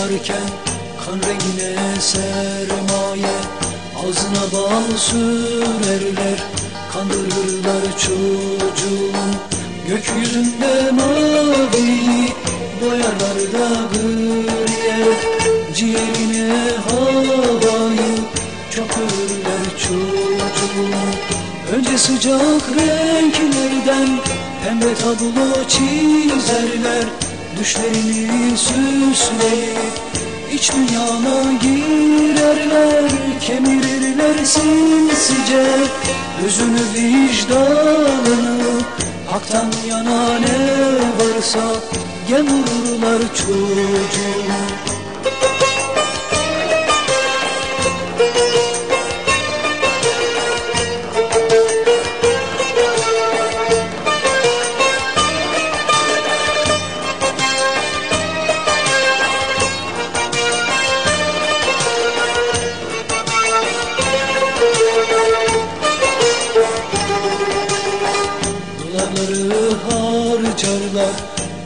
yaşarken Kan rengine sermaye Ağzına bal sürerler Kandırırlar çocuğun. Gökyüzünde mavi Boyarlar da griye Ciğerine havayı Çakırlar çocuğun. Önce sıcak renklerden Pembe tablo çizerler Düşlerini süsleyip iç dünyana girerler Kemirirler sinsice. Özünü vicdanını Haktan yana ne varsa Gel vururlar çocuğu Dolarları harcarlar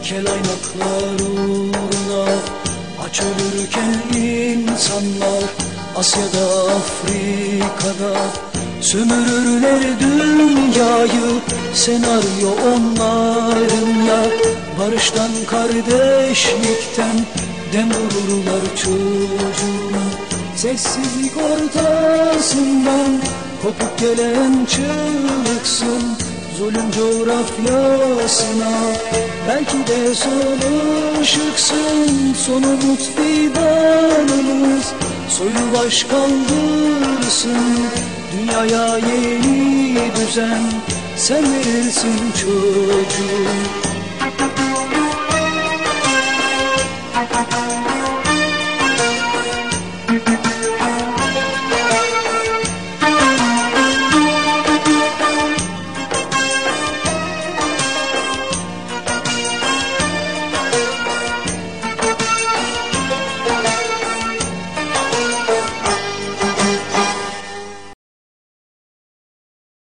Kelaynaklar uğruna. Aç ölürken insanlar Asya'da Afrika'da. Sömürürler dünyayı Senaryo onlarınla. Barıştan kardeşlikten Dem vururlar çocuğuna. Sessizlik ortasından Kopuk gelen çığlıksın Zulüm coğrafyasına Belki de son ışıksın Son umut fidanımız Soylu baş kaldırsın Dünyaya yeni düzen. Sen verirsin çocuğum